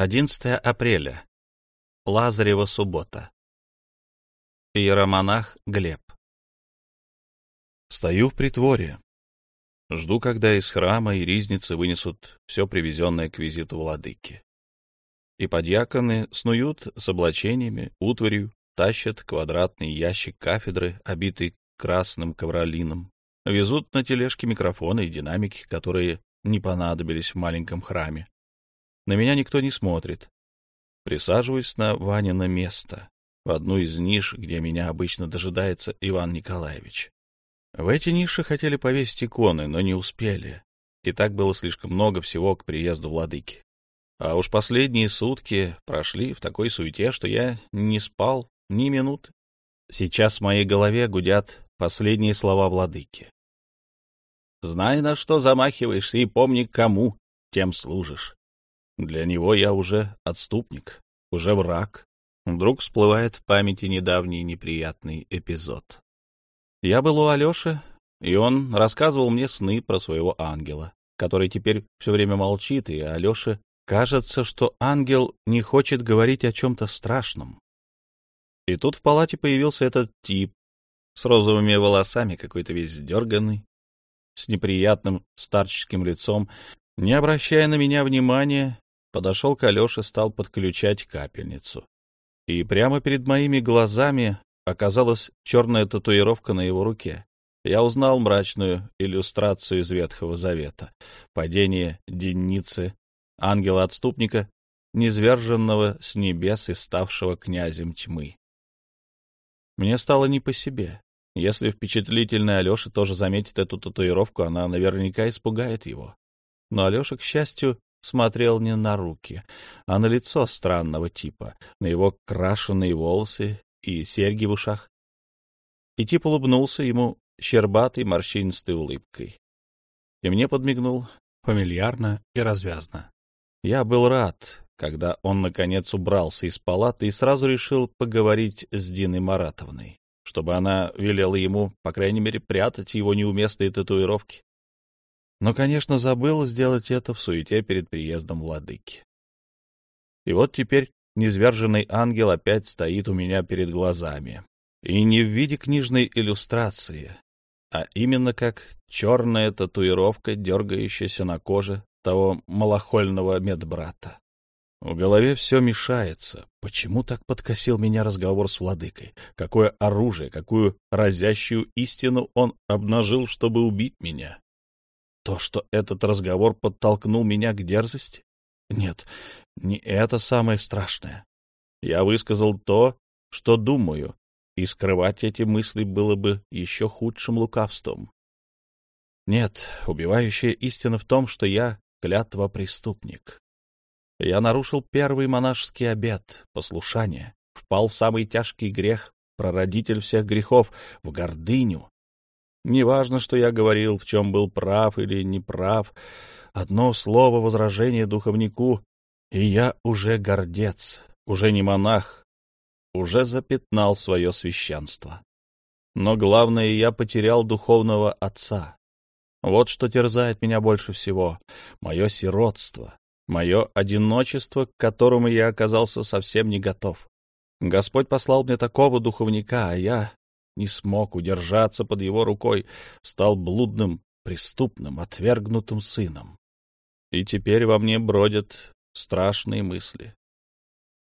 11 апреля. Лазарева суббота. Иеромонах Глеб. Стою в притворе. Жду, когда из храма и ризницы вынесут все привезенное к визиту владыки. И подьяконы снуют с облачениями, утварью, тащат квадратный ящик кафедры, обитый красным ковролином, везут на тележке микрофоны и динамики, которые не понадобились в маленьком храме. На меня никто не смотрит. Присаживаюсь на Ванино место, в одну из ниш, где меня обычно дожидается Иван Николаевич. В эти ниши хотели повесить иконы, но не успели. И так было слишком много всего к приезду владыки. А уж последние сутки прошли в такой суете, что я не спал ни минуты. Сейчас в моей голове гудят последние слова владыки. «Знай, на что замахиваешься, и помни, кому тем служишь. Для него я уже отступник, уже враг. Вдруг всплывает в памяти недавний неприятный эпизод. Я был у Алеши, и он рассказывал мне сны про своего ангела, который теперь все время молчит, и Алёше кажется, что ангел не хочет говорить о чем-то страшном. И тут в палате появился этот тип с розовыми волосами, какой-то весь дерганный, с неприятным старческим лицом, не обращая на меня внимания, подошел к Алёше, стал подключать капельницу. И прямо перед моими глазами оказалась черная татуировка на его руке. Я узнал мрачную иллюстрацию из Ветхого Завета. Падение Деницы, ангела-отступника, низверженного с небес и ставшего князем тьмы. Мне стало не по себе. Если впечатлительная Алеша тоже заметит эту татуировку, она наверняка испугает его. Но Алеша, к счастью, смотрел не на руки, а на лицо странного типа, на его крашеные волосы и серьги в ушах. И тип улыбнулся ему щербатой морщинистой улыбкой. И мне подмигнул фамильярно и развязно. Я был рад, когда он, наконец, убрался из палаты и сразу решил поговорить с Диной Маратовной, чтобы она велела ему, по крайней мере, прятать его неуместные татуировки но, конечно, забыл сделать это в суете перед приездом владыки. И вот теперь низверженный ангел опять стоит у меня перед глазами. И не в виде книжной иллюстрации, а именно как черная татуировка, дергающаяся на коже того малохольного медбрата. В голове все мешается. Почему так подкосил меня разговор с владыкой? Какое оружие, какую разящую истину он обнажил, чтобы убить меня? То, что этот разговор подтолкнул меня к дерзости? Нет, не это самое страшное. Я высказал то, что думаю, и скрывать эти мысли было бы еще худшим лукавством. Нет, убивающая истина в том, что я клятва преступник. Я нарушил первый монашеский обет — послушание, впал в самый тяжкий грех, прародитель всех грехов, в гордыню, Неважно, что я говорил, в чем был прав или неправ. Одно слово возражения духовнику, и я уже гордец, уже не монах, уже запятнал свое священство. Но главное, я потерял духовного отца. Вот что терзает меня больше всего — мое сиротство, мое одиночество, к которому я оказался совсем не готов. Господь послал мне такого духовника, а я не смог удержаться под его рукой, стал блудным, преступным, отвергнутым сыном. И теперь во мне бродят страшные мысли.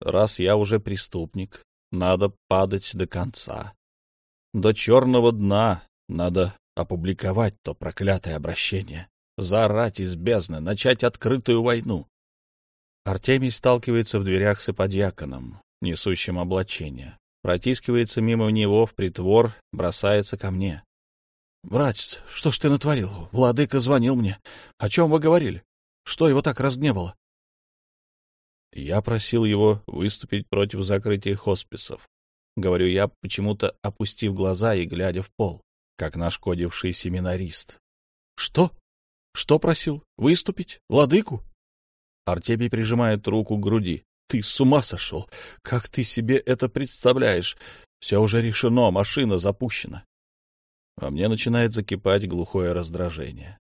Раз я уже преступник, надо падать до конца. До черного дна надо опубликовать то проклятое обращение, заорать из бездны, начать открытую войну. Артемий сталкивается в дверях с иподьяконом, несущим облачение протискивается мимо него в притвор, бросается ко мне. — Братец, что ж ты натворил? Владыка звонил мне. О чем вы говорили? Что его так разгневало? Я просил его выступить против закрытия хосписов. Говорю я, почему-то опустив глаза и глядя в пол, как нашкодивший семинарист. — Что? Что просил? Выступить? Владыку? Артемий прижимает руку к груди. Ты с ума сошел? Как ты себе это представляешь? Все уже решено, машина запущена. А мне начинает закипать глухое раздражение.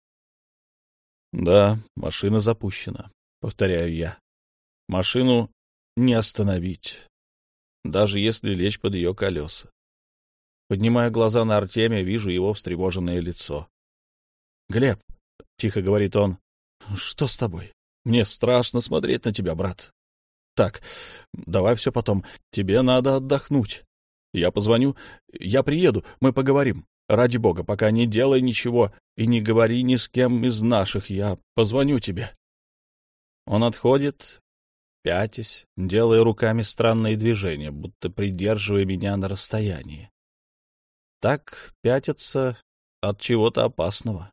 Да, машина запущена, повторяю я. Машину не остановить, даже если лечь под ее колеса. Поднимая глаза на Артемия, вижу его встревоженное лицо. — Глеб, — тихо говорит он, — что с тобой? Мне страшно смотреть на тебя, брат. Так, давай все потом. Тебе надо отдохнуть. Я позвоню, я приеду, мы поговорим. Ради бога, пока не делай ничего и не говори ни с кем из наших, я позвоню тебе. Он отходит, пятясь, делая руками странные движения, будто придерживая меня на расстоянии. Так пятится от чего-то опасного.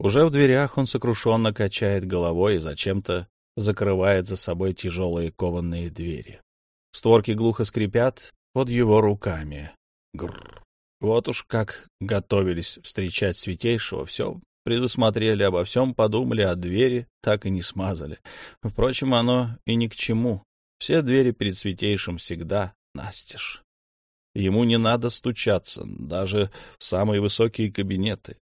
Уже в дверях он сокрушенно качает головой и зачем-то закрывает за собой тяжелые кованные двери. Створки глухо скрипят под его руками. Гррр. Вот уж как готовились встречать Святейшего, все предусмотрели, обо всем подумали, а двери так и не смазали. Впрочем, оно и ни к чему. Все двери перед Святейшим всегда настежь. Ему не надо стучаться, даже в самые высокие кабинеты.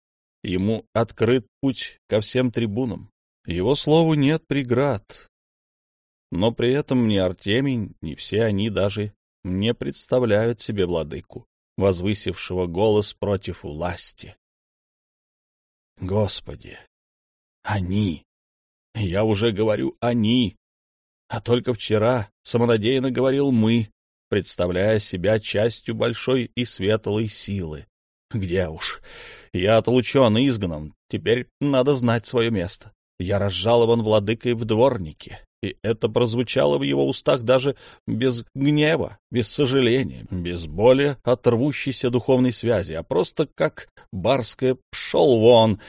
Ему открыт путь ко всем трибунам. Его слову нет преград. Но при этом ни Артемий, ни все они даже не представляют себе владыку, возвысившего голос против власти. Господи, они! Я уже говорю «они», а только вчера самонадеянно говорил «мы», представляя себя частью большой и светлой силы. Где уж? Я отлучен и изгнан, теперь надо знать свое место. Я разжалован владыкой в дворнике, и это прозвучало в его устах даже без гнева, без сожаления, без боли от рвущейся духовной связи, а просто как барское «пшел вон».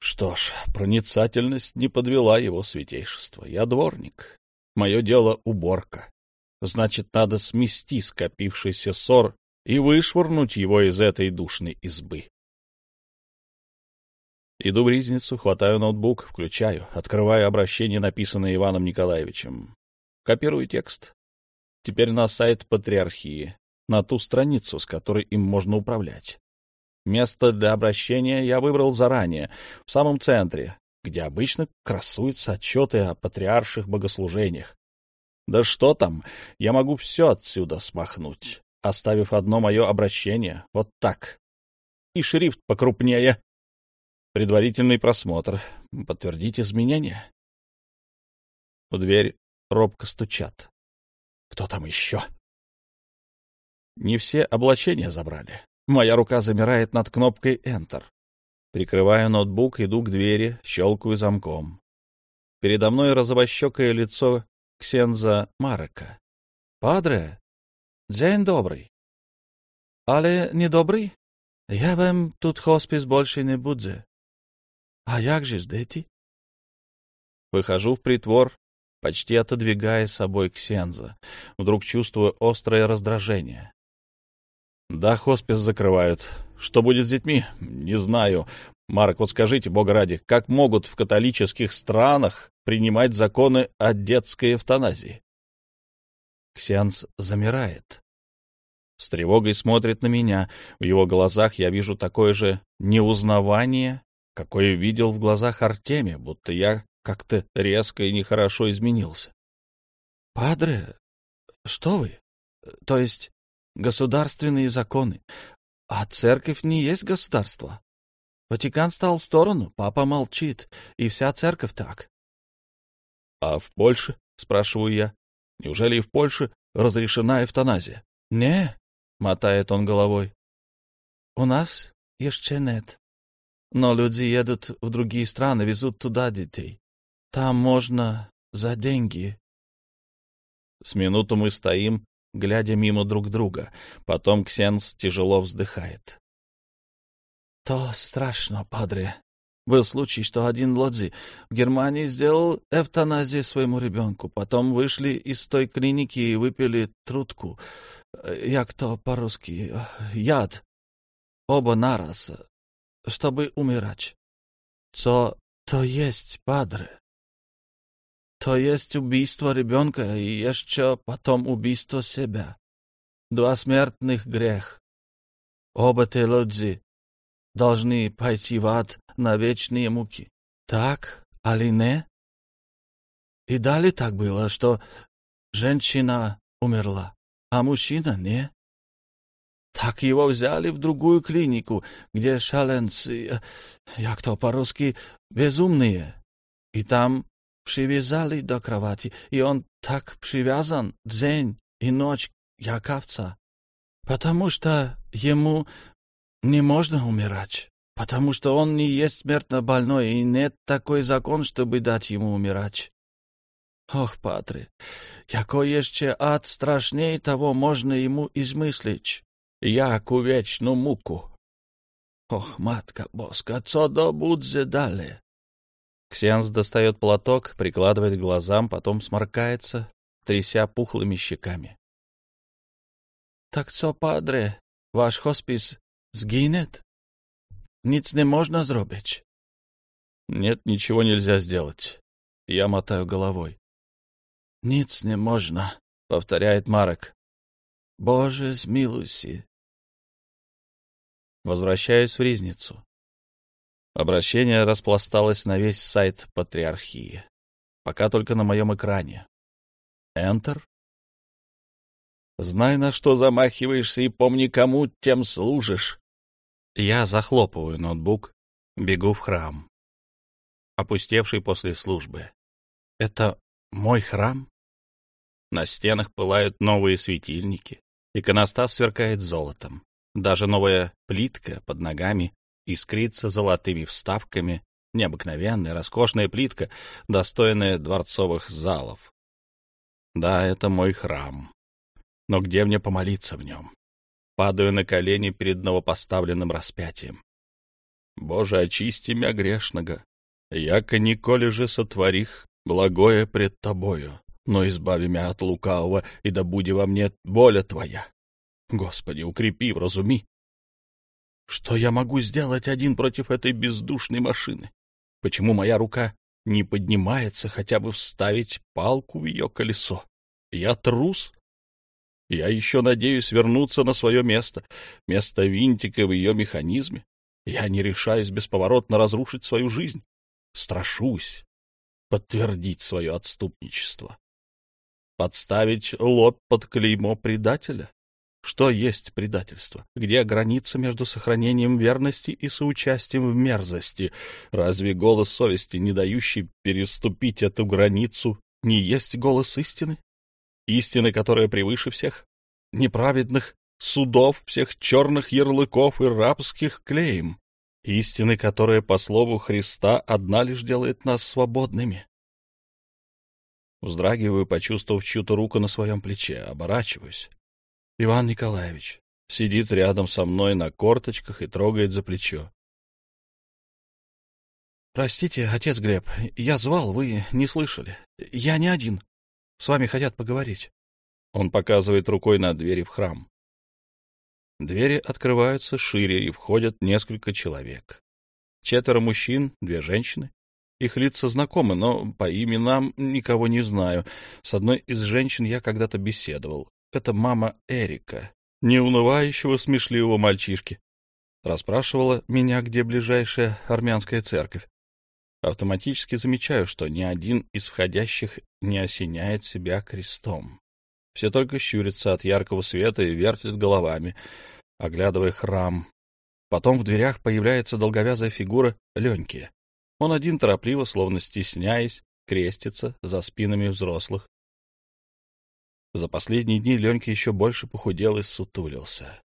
Что ж, проницательность не подвела его святейшество. Я дворник. Мое дело — уборка. Значит, надо смести скопившийся ссор и вышвырнуть его из этой душной избы. Иду в ризницу, хватаю ноутбук, включаю, открываю обращение, написанное Иваном Николаевичем. Копирую текст. Теперь на сайт Патриархии, на ту страницу, с которой им можно управлять. Место для обращения я выбрал заранее, в самом центре, где обычно красуются отчеты о патриарших богослужениях. Да что там, я могу все отсюда смахнуть, оставив одно мое обращение, вот так. И шрифт покрупнее. Предварительный просмотр. Подтвердить изменения. В дверь робко стучат. Кто там еще? Не все облачения забрали. Моя рука замирает над кнопкой Enter. Прикрываю ноутбук, иду к двери, щелкаю замком. Передо мной розовощекое лицо Ксенза Марека. «Падре, день добрый». «Але не добрый? Я вам тут хоспис больше не буде. А як же ж, дети?» Выхожу в притвор, почти отодвигая с собой Ксенза. Вдруг чувствую острое раздражение. Да, хоспис закрывают. Что будет с детьми? Не знаю. Марк, вот скажите, бога ради, как могут в католических странах принимать законы о детской эвтаназии? Ксенс замирает. С тревогой смотрит на меня. В его глазах я вижу такое же неузнавание, какое видел в глазах Артемия, будто я как-то резко и нехорошо изменился. — Падре, что вы? То есть государственные законы. А церковь не есть государство. Ватикан стал в сторону, папа молчит, и вся церковь так. — А в Польше? — спрашиваю я. — Неужели и в Польше разрешена эвтаназия? — Не, — мотает он головой. — У нас еще нет. Но люди едут в другие страны, везут туда детей. Там можно за деньги. С минуту мы стоим, глядя мимо друг друга. Потом Ксенс тяжело вздыхает. — То страшно, падре. Был случай, что один Лодзи в Германии сделал эвтаназию своему ребенку. Потом вышли из той клиники и выпили трутку. Як то по-русски? Яд. Оба нараз, чтобы умирать. Co to есть, падре? To jest убийство ребенка и еще потом убийство себя. Два смертных грех. Оба те люди должны пойти в ад на вечные муки. Так, али не? И далее так было, что женщина умерла, а мужчина не. Так его взяли в другую клинику, где шаленцы, як то по-русски, безумные. И там привязали до кровати, и он так привязан день и ночь, як овца. Потому что ему не можно умирать, потому что он не есть смертно больной, и нет такой закон, чтобы дать ему умирать. Ох, патри, якой еще ад страшней того можно ему измыслить, яку вечну муку. Ох, матка боска, co do budze dalej? Ксенс достает платок, прикладывает к глазам, потом сморкается, тряся пухлыми щеками. — Так co, падре, ваш хоспис сгинет? Ниц не можно зробить? — Нет, ничего нельзя сделать. Я мотаю головой. — Ниц не можно, — повторяет Марок. — Боже, смилуйся. Возвращаюсь в Ризницу. Обращение распласталось на весь сайт Патриархии. Пока только на моем экране. Enter. Знай, на что замахиваешься, и помни, кому тем служишь. Я захлопываю ноутбук, бегу в храм. Опустевший после службы. Это мой храм? На стенах пылают новые светильники. Иконостас сверкает золотом. Даже новая плитка под ногами искрится золотыми вставками, необыкновенная, роскошная плитка, достойная дворцовых залов. Да, это мой храм. Но где мне помолиться в нем? Падаю на колени перед новопоставленным распятием. Боже, очисти мя грешного, яко николи же сотворих благое пред Тобою, но избави мя от лукавого, и да буди во мне воля Твоя. Господи, укрепи, вразуми. Что я могу сделать один против этой бездушной машины? Почему моя рука не поднимается хотя бы вставить палку в ее колесо? Я трус? Я еще надеюсь вернуться на свое место, место винтика в ее механизме. Я не решаюсь бесповоротно разрушить свою жизнь. Страшусь подтвердить свое отступничество. Подставить лоб под клеймо предателя? Что есть предательство? Где граница между сохранением верности и соучастием в мерзости? Разве голос совести, не дающий переступить эту границу, не есть голос истины? Истины, которая превыше всех неправедных судов, всех черных ярлыков и рабских клеем. Истины, которая, по слову Христа, одна лишь делает нас свободными. Вздрагиваю, почувствовав чью-то руку на своем плече, оборачиваюсь. Иван Николаевич сидит рядом со мной на корточках и трогает за плечо. — Простите, отец Глеб, я звал, вы не слышали. Я не один. С вами хотят поговорить. Он показывает рукой на двери в храм. Двери открываются шире, и входят несколько человек. Четверо мужчин, две женщины. Их лица знакомы, но по именам никого не знаю. С одной из женщин я когда-то беседовал. Это мама Эрика, неунывающего смешливого мальчишки. Расспрашивала меня, где ближайшая армянская церковь. Автоматически замечаю, что ни один из входящих не осеняет себя крестом. Все только щурятся от яркого света и вертят головами, оглядывая храм. Потом в дверях появляется долговязая фигура Леньки. Он один торопливо, словно стесняясь, крестится за спинами взрослых. За последние дни Ленька еще больше похудел и сутулился.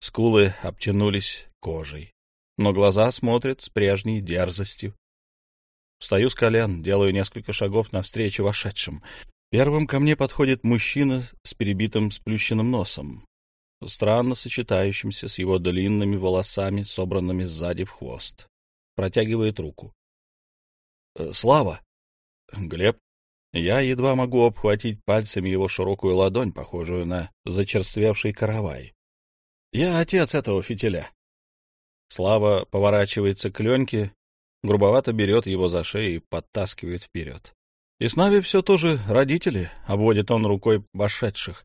Скулы обтянулись кожей, но глаза смотрят с прежней дерзостью. Встаю с колен, делаю несколько шагов навстречу вошедшим. Первым ко мне подходит мужчина с перебитым сплющенным носом, странно сочетающимся с его длинными волосами, собранными сзади в хвост. Протягивает руку. «Э, «Слава!» «Глеб?» Я едва могу обхватить пальцами его широкую ладонь, похожую на зачерствевший каравай. Я отец этого фитиля. Слава поворачивается к Леньке, грубовато берет его за шею и подтаскивает вперед. И с нами все тоже родители, — обводит он рукой вошедших.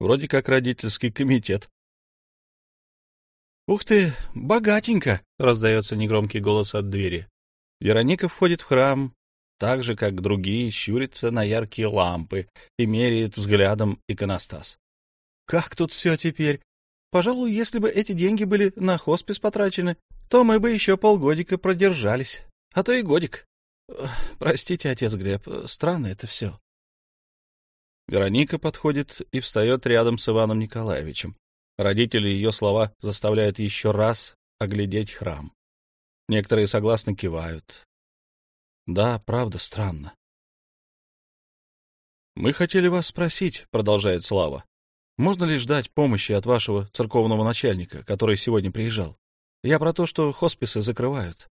Вроде как родительский комитет. «Ух ты, богатенько!» — раздается негромкий голос от двери. Вероника входит в храм, так же, как другие, щурится на яркие лампы и меряет взглядом иконостас. «Как тут все теперь? Пожалуй, если бы эти деньги были на хоспис потрачены, то мы бы еще полгодика продержались, а то и годик. Простите, отец Глеб, странно это все». Вероника подходит и встает рядом с Иваном Николаевичем. Родители ее слова заставляют еще раз оглядеть храм. Некоторые согласно кивают. Да, правда, странно. «Мы хотели вас спросить», — продолжает Слава, «можно ли ждать помощи от вашего церковного начальника, который сегодня приезжал? Я про то, что хосписы закрывают».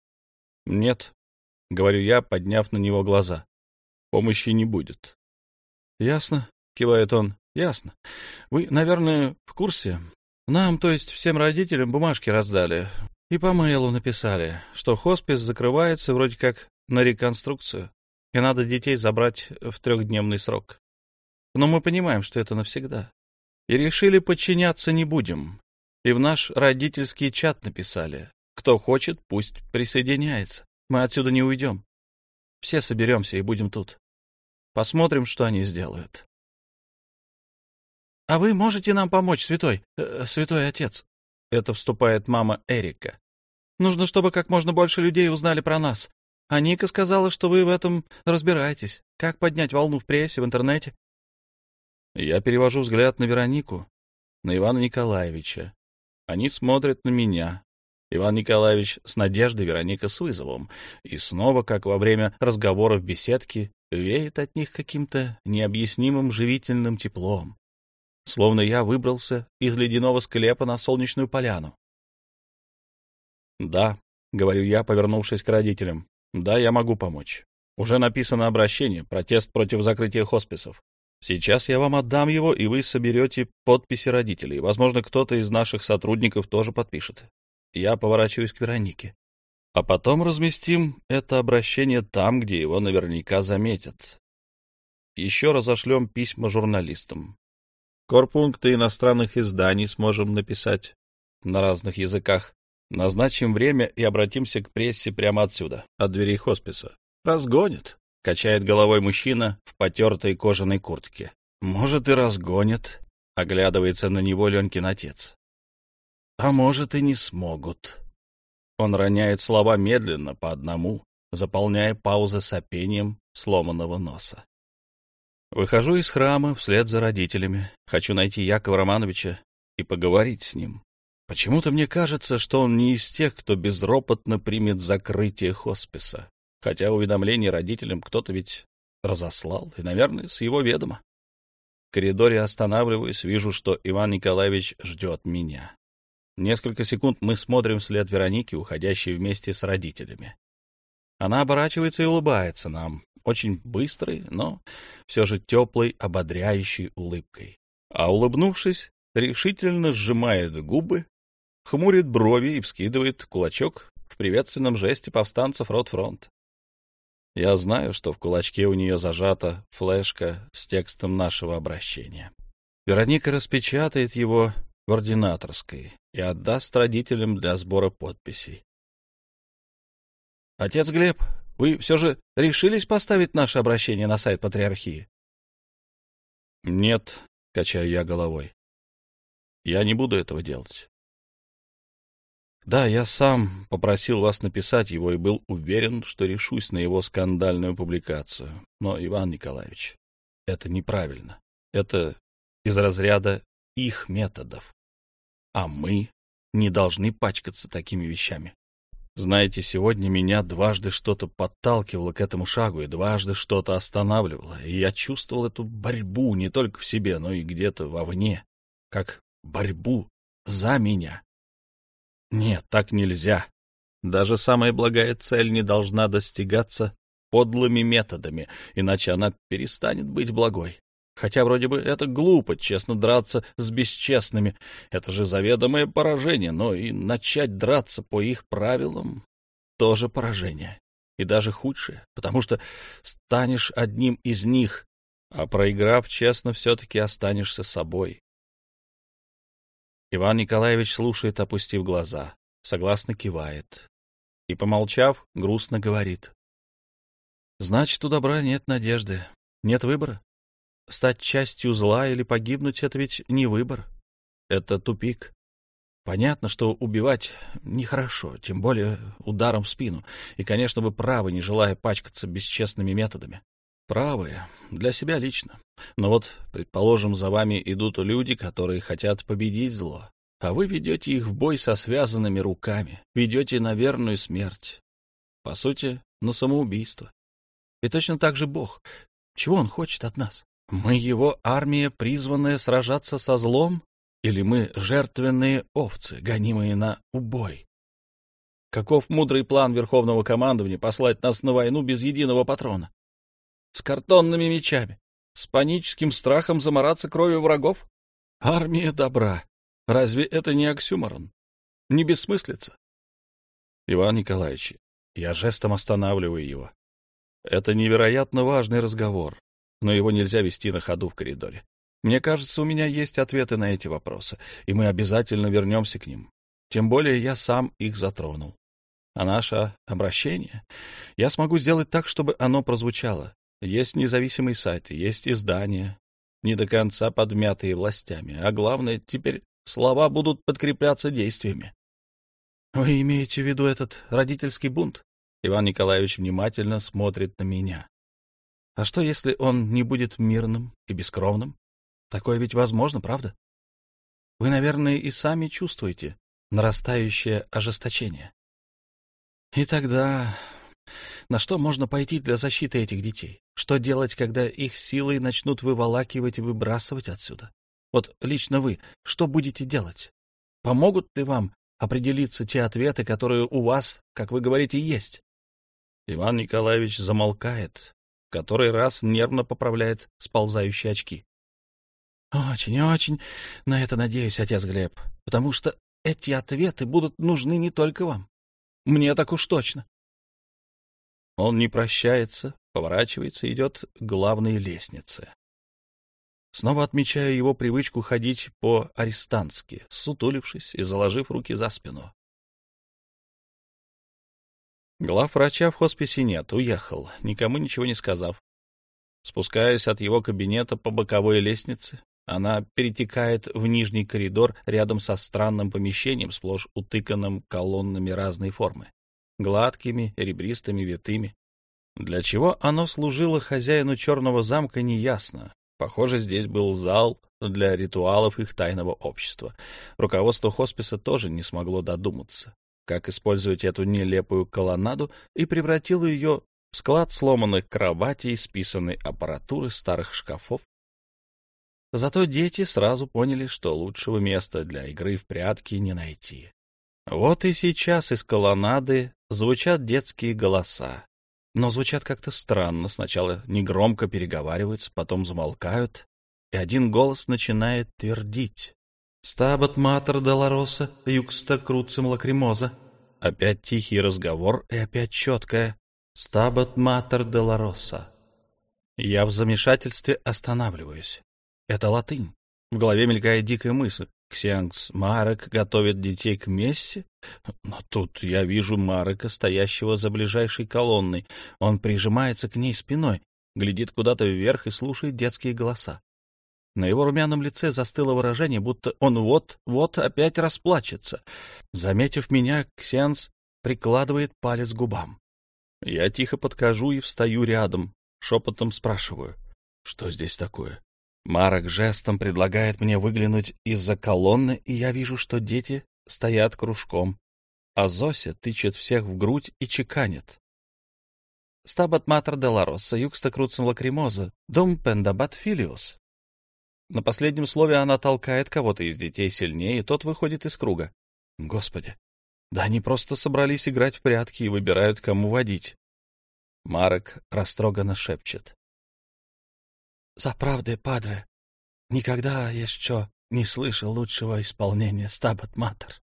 «Нет», — говорю я, подняв на него глаза. «Помощи не будет». «Ясно», — кивает он, — «ясно. Вы, наверное, в курсе? Нам, то есть всем родителям, бумажки раздали. И по мейлу написали, что хоспис закрывается вроде как на реконструкцию, и надо детей забрать в трехдневный срок. Но мы понимаем, что это навсегда. И решили подчиняться не будем. И в наш родительский чат написали. Кто хочет, пусть присоединяется. Мы отсюда не уйдем. Все соберемся и будем тут. Посмотрим, что они сделают. — А вы можете нам помочь, святой, э, святой отец? Это вступает мама Эрика. Нужно, чтобы как можно больше людей узнали про нас. А Ника сказала, что вы в этом разбираетесь. Как поднять волну в прессе, в интернете? Я перевожу взгляд на Веронику, на Ивана Николаевича. Они смотрят на меня. Иван Николаевич с надеждой, Вероника с вызовом. И снова, как во время разговора в беседке, веет от них каким-то необъяснимым живительным теплом словно я выбрался из ледяного склепа на солнечную поляну. «Да», — говорю я, повернувшись к родителям, — «да, я могу помочь. Уже написано обращение, протест против закрытия хосписов. Сейчас я вам отдам его, и вы соберете подписи родителей. Возможно, кто-то из наших сотрудников тоже подпишет. Я поворачиваюсь к Веронике. А потом разместим это обращение там, где его наверняка заметят. Еще разошлем письма журналистам. Корпункты иностранных изданий сможем написать на разных языках. Назначим время и обратимся к прессе прямо отсюда, от дверей хосписа. Разгонит, — качает головой мужчина в потертой кожаной куртке. Может, и разгонит, — оглядывается на него Ленкин отец. А может, и не смогут. Он роняет слова медленно, по одному, заполняя паузы сопением сломанного носа. Выхожу из храма вслед за родителями. Хочу найти Якова Романовича и поговорить с ним. Почему-то мне кажется, что он не из тех, кто безропотно примет закрытие хосписа. Хотя уведомление родителям кто-то ведь разослал, и, наверное, с его ведома. В коридоре останавливаюсь, вижу, что Иван Николаевич ждет меня. Несколько секунд мы смотрим вслед Вероники, уходящей вместе с родителями. Она оборачивается и улыбается нам, очень быстрой, но все же теплой, ободряющей улыбкой. А улыбнувшись, решительно сжимает губы, хмурит брови и вскидывает кулачок в приветственном жесте повстанцев Ротфронт. Я знаю, что в кулачке у нее зажата флешка с текстом нашего обращения. Вероника распечатает его в ординаторской и отдаст родителям для сбора подписей. «Отец Глеб, вы все же решились поставить наше обращение на сайт Патриархии? — Нет, — качаю я головой. — Я не буду этого делать. Да, я сам попросил вас написать его и был уверен, что решусь на его скандальную публикацию. Но, Иван Николаевич, это неправильно. Это из разряда их методов. А мы не должны пачкаться такими вещами. Знаете, сегодня меня дважды что-то подталкивало к этому шагу и дважды что-то останавливало, и я чувствовал эту борьбу не только в себе, но и где-то вовне, как борьбу за меня. Нет, так нельзя. Даже самая благая цель не должна достигаться подлыми методами, иначе она перестанет быть благой. Хотя вроде бы это глупо, честно драться с бесчестными. Это же заведомое поражение, но и начать драться по их правилам — тоже поражение. И даже худшее, потому что станешь одним из них, а проиграв честно, все-таки останешься собой. Иван Николаевич слушает, опустив глаза, согласно кивает и, помолчав, грустно говорит. Значит, у добра нет надежды, нет выбора. Стать частью зла или погибнуть — это ведь не выбор. Это тупик. Понятно, что убивать нехорошо, тем более ударом в спину. И, конечно, вы правы, не желая пачкаться бесчестными методами. Правы. Для себя лично. Но вот, предположим, за вами идут люди, которые хотят победить зло. А вы ведете их в бой со связанными руками, ведете на верную смерть. По сути, на самоубийство. И точно так же Бог. Чего Он хочет от нас? Мы Его армия, призванная сражаться со злом? Или мы жертвенные овцы, гонимые на убой? Каков мудрый план Верховного командования послать нас на войну без единого патрона? С картонными мечами? С паническим страхом замораться кровью врагов? Армия добра. Разве это не оксюморон? Не бессмыслица? Иван Николаевич, я жестом останавливаю его. Это невероятно важный разговор, но его нельзя вести на ходу в коридоре. Мне кажется, у меня есть ответы на эти вопросы, и мы обязательно вернемся к ним. Тем более я сам их затронул. А наше обращение я смогу сделать так, чтобы оно прозвучало. Есть независимый сайт, есть издания, не до конца подмятые властями, а главное, теперь слова будут подкрепляться действиями. Вы имеете в виду этот родительский бунт? Иван Николаевич внимательно смотрит на меня. А что, если он не будет мирным и бескровным? Такое ведь возможно, правда? Вы, наверное, и сами чувствуете нарастающее ожесточение. И тогда на что можно пойти для защиты этих детей? Что делать, когда их силой начнут выволакивать и выбрасывать отсюда? Вот лично вы, что будете делать? Помогут ли вам определиться те ответы, которые у вас, как вы говорите, есть? Иван Николаевич замолкает, который раз нервно поправляет сползающие очки. Очень-очень на это надеюсь, отец Глеб, потому что эти ответы будут нужны не только вам. Мне так уж точно. Он не прощается, поворачивается идет к главной лестнице. Снова отмечаю его привычку ходить по-арестантски, сутулившись и заложив руки за спину. Глав врача в хосписе нет, уехал, никому ничего не сказав. Спускаясь от его кабинета по боковой лестнице, она перетекает в нижний коридор рядом со странным помещением, сплошь утыканным колоннами разной формы, гладкими, ребристыми, витыми. Для чего оно служило хозяину черного замка, неясно. Похоже, здесь был зал для ритуалов их тайного общества. Руководство хосписа тоже не смогло додуматься как использовать эту нелепую колоннаду, и превратил ее в склад сломанных кроватей, списанной аппаратуры, старых шкафов. Зато дети сразу поняли, что лучшего места для игры в прятки не найти. Вот и сейчас из колоннады звучат детские голоса. Но звучат как-то странно. Сначала негромко переговариваются, потом замолкают, и один голос начинает твердить. «Стабат матер долороса, юкста круцем лакримоза». Опять тихий разговор и опять четкое «Стабат матер долороса». Я в замешательстве останавливаюсь. Это латынь. В голове мелькает дикая мысль. Ксианкс Марек готовит детей к мессе? Но тут я вижу Марека, стоящего за ближайшей колонной. Он прижимается к ней спиной, глядит куда-то вверх и слушает детские голоса. На его румяном лице застыло выражение, будто он вот-вот опять расплачется. Заметив меня, Ксенс прикладывает палец к губам. Я тихо подхожу и встаю рядом, шепотом спрашиваю, что здесь такое. Марок жестом предлагает мне выглянуть из-за колонны, и я вижу, что дети стоят кружком, а Зося тычет всех в грудь и чеканит. «Стабат матер де ла Росса, юкста круцем лакримоза, дом пендабат филиус». На последнем слове она толкает кого-то из детей сильнее, и тот выходит из круга. Господи, да они просто собрались играть в прятки и выбирают, кому водить. Марок растроганно шепчет. «За правды, падре, никогда еще не слышал лучшего исполнения «Стабат Матер».